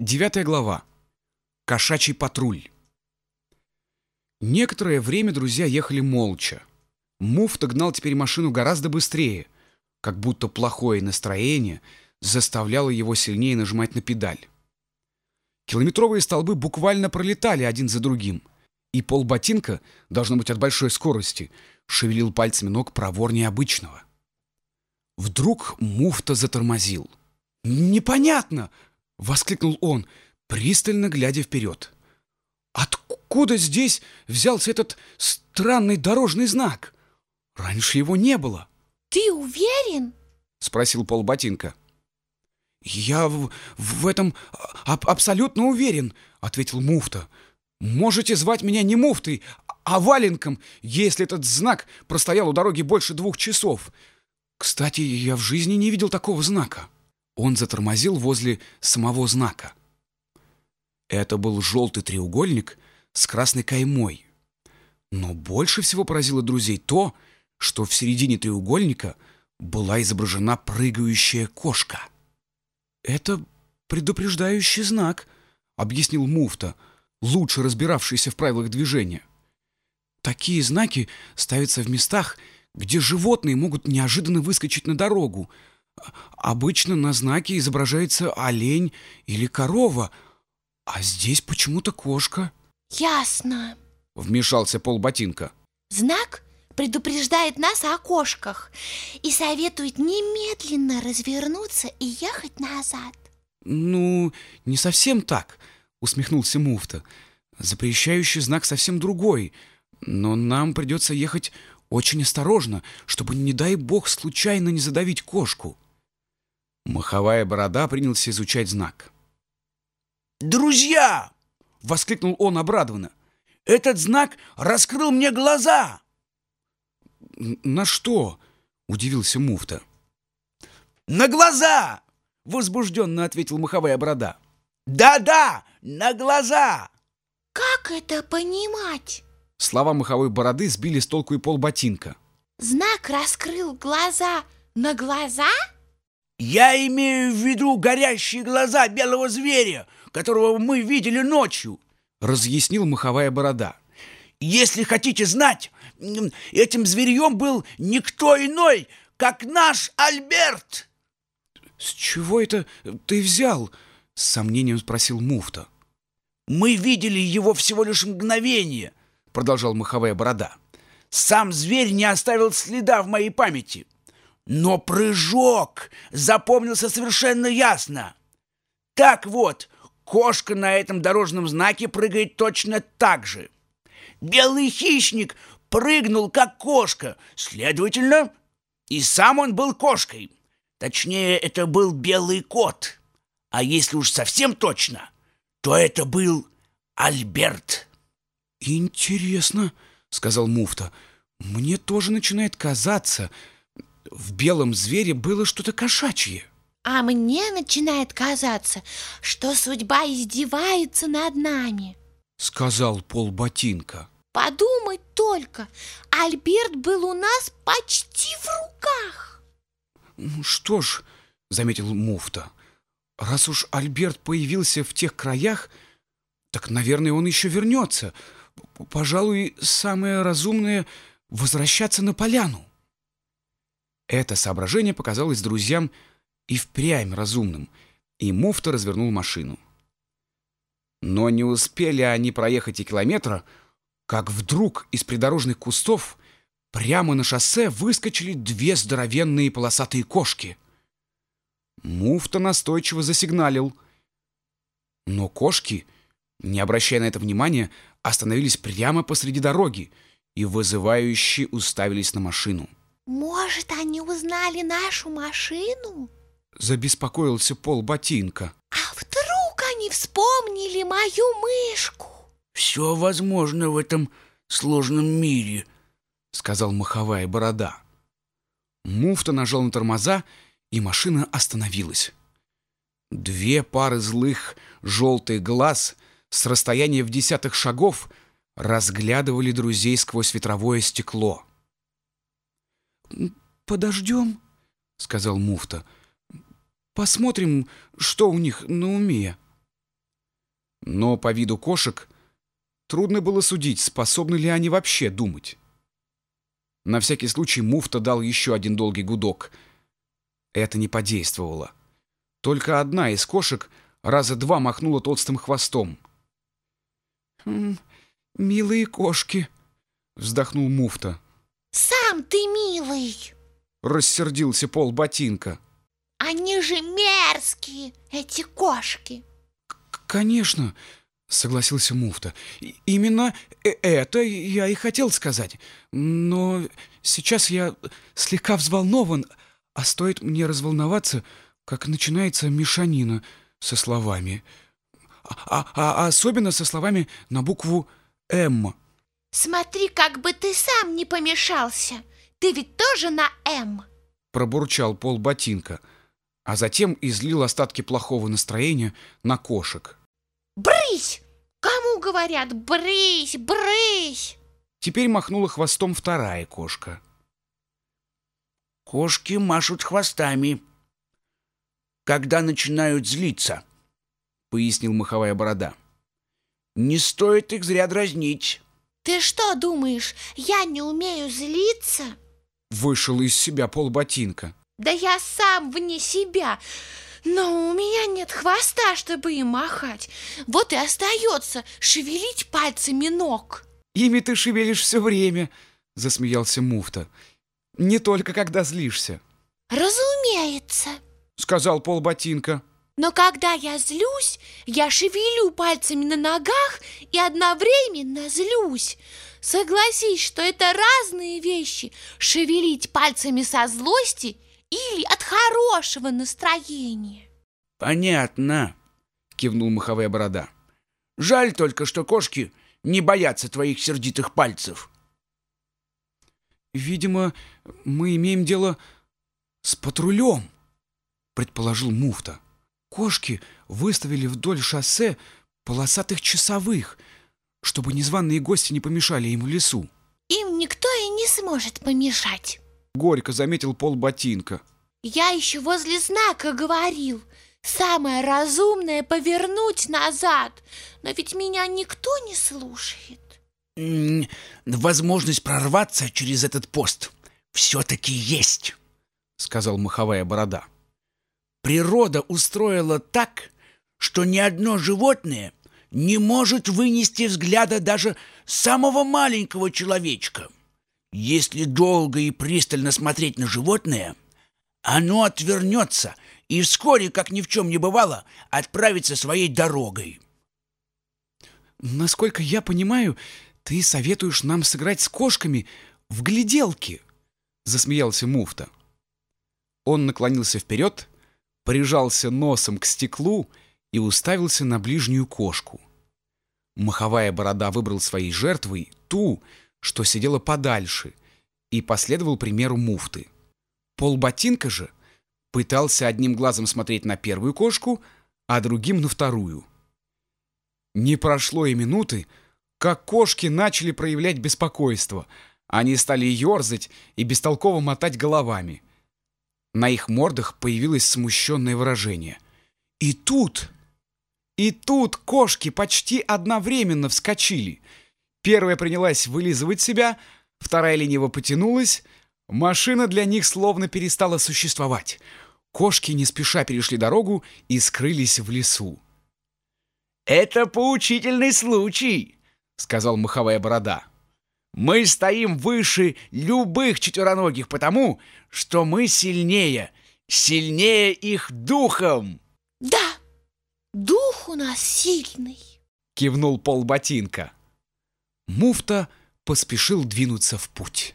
Девятая глава. Кошачий патруль. Некоторое время друзья ехали молча. Муфта гнал теперь машину гораздо быстрее, как будто плохое настроение заставляло его сильнее нажимать на педаль. Километровые столбы буквально пролетали один за другим, и полботинка, должно быть от большой скорости, шевелил пальцами ног проворнее обычного. Вдруг муфта затормозил. «Непонятно!» — воскликнул он, пристально глядя вперед. «Откуда здесь взялся этот странный дорожный знак? Раньше его не было». Ты уверен? — спросил полботинка. «Я в, в этом аб абсолютно уверен», — ответил муфта. «Можете звать меня не муфтой, а валенком, если этот знак простоял у дороги больше двух часов. Кстати, я в жизни не видел такого знака». Он затормозил возле самого знака. Это был желтый треугольник с красной каймой. Но больше всего поразило друзей то, что в середине треугольника была изображена прыгающая кошка. «Это предупреждающий знак», — объяснил муфта, лучше разбиравшийся в правилах движения. «Такие знаки ставятся в местах, где животные могут неожиданно выскочить на дорогу, Обычно на знаке изображается олень или корова, а здесь почему-то кошка. Ясно. Вмешался полботинка. Знак предупреждает нас о кошках и советует немедленно развернуться и ехать назад. Ну, не совсем так, усмехнулся муфта. Запрещающий знак совсем другой, но нам придется ехать очень осторожно, чтобы, не дай бог, случайно не задавить кошку. Маховая борода принялся изучать знак. «Друзья!» — воскликнул он обрадованно. «Этот знак раскрыл мне глаза!» «На что?» — удивился муфта. «На глаза!» — возбужденно ответил маховая борода. «Да-да, на глаза!» Как это понимать? Слова маховой бороды сбили с толку и полботинка. Знак раскрыл глаза на глаза? Я имею в виду горящие глаза белого зверя, которого мы видели ночью, разъяснил маховая борода. Если хотите знать, этим зверьем был никто иной, как наш Альберт. С чего это ты взял? С сомнением спросил муфта. Мы видели его всего лишь мгновение, продолжал маховая борода. Сам зверь не оставил следа в моей памяти. Но прыжок запомнился совершенно ясно. Так вот, кошка на этом дорожном знаке прыгает точно так же. Белый хищник прыгнул, как кошка, следовательно, и сам он был кошкой. Точнее, это был белый кот. А если уж совсем точно, то это был Альберт. «Интересно», — сказал муфта, — «мне тоже начинает казаться, в белом звере было что-то кошачье. А мне начинает казаться, что судьба издевается над нами. Сказал Пол Ботинка. Подумать только, Альберт был у нас почти в руках. Ну что ж, заметил муфта, раз уж Альберт появился в тех краях, так, наверное, он еще вернется. Пожалуй, самое разумное — возвращаться на поляну. Это соображение показалось друзьям и впрямь разумным, и муфта развернул машину. Но не успели они проехать и километра, как вдруг из придорожных кустов прямо на шоссе выскочили две здоровенные полосатые кошки. Муфта настойчиво засигналил. Но кошки, не обращая на это внимания, остановились прямо посреди дороги и вызывающе уставились на машину. Может, они узнали нашу машину? Забеспокоился Пол Ботинка. А вдруг они вспомнили мою мышку? Все возможно в этом сложном мире, сказал маховая борода. Муфта нажал на тормоза, и машина остановилась. Две пары злых желтых глаз с расстояния в десятых шагов разглядывали друзей сквозь ветровое стекло. «Подождем», — сказал муфта. «Посмотрим, что у них на уме». Но по виду кошек трудно было судить, способны ли они вообще думать. На всякий случай муфта дал еще один долгий гудок. Это не подействовало. Только одна из кошек раза два махнула толстым хвостом. «Хм, «Милые кошки», — вздохнул муфта. Сам ты милый. Рассердился пол ботинка. Они же мерзкие, эти кошки. «Конечно», — согласился муфта. «И- «Именно э- это я и хотел сказать. Но сейчас я слегка взволнован, а стоит мне разволноваться, как начинается мешанина со словами. А, а- а особенно со словами на букву «М». Смотри, как бы ты сам не помешался. Ты ведь тоже на М. Пробурчал пол ботинка, а затем излил остатки плохого настроения на кошек. Брысь! Кому говорят брысь, брысь? Теперь махнула хвостом вторая кошка. Кошки машут хвостами, когда начинают злиться, пояснил маховая борода. Не стоит их зря дразнить. Ты что думаешь, я не умею злиться? Вышел из себя пол ботинка. Да я сам вне себя. Но у меня нет хвоста, чтобы им махать. Вот и остается шевелить пальцами ног. Ими ты шевелишь все время, засмеялся муфта. Не только когда злишься, Разумеется. сказал пол ботинка. Но когда я злюсь, я шевелю пальцами на ногах и одновременно злюсь. Согласись, что это разные вещи – шевелить пальцами со злости или от хорошего настроения. Понятно, кивнул маховая борода. Жаль только, что кошки не боятся твоих сердитых пальцев. Видимо, мы имеем дело с патрулем, предположил муфта. Кошки выставили вдоль шоссе полосатых часовых, чтобы незваные гости не помешали им в лесу. Им никто и не сможет помешать. Горько заметил пол ботинка. Я еще возле знака говорил. Самое разумное повернуть назад. Но ведь меня никто не слушает. Возможность прорваться через этот пост все-таки есть, сказал маховая борода. Природа устроила так, что ни одно животное не может вынести взгляда даже самого маленького человечка. Если долго и пристально смотреть на животное, оно отвернется и вскоре, как ни в чем не бывало, отправится своей дорогой. Насколько я понимаю, ты советуешь нам сыграть с кошками в гляделки, засмеялся муфта. Он наклонился вперед, прижался носом к стеклу и уставился на ближнюю кошку. Маховая борода выбрал своей жертвой ту, что сидела подальше, и последовал примеру муфты. Полботинка же пытался одним глазом смотреть на первую кошку, а другим на вторую. Не прошло и минуты, как кошки начали проявлять беспокойство. Они стали ерзать и бестолково мотать головами. На их мордах появилось смущенное выражение. И тут, и тут кошки почти одновременно вскочили. Первая принялась вылизывать себя, вторая лениво потянулась. Машина для них словно перестала существовать. Кошки не спеша перешли дорогу и скрылись в лесу. «Это поучительный случай», — сказал маховая борода. «Мы стоим выше любых четвероногих потому, что мы сильнее, сильнее их духом». Да, дух у нас сильный. Кивнул полботинка. Муфта поспешил двинуться в путь.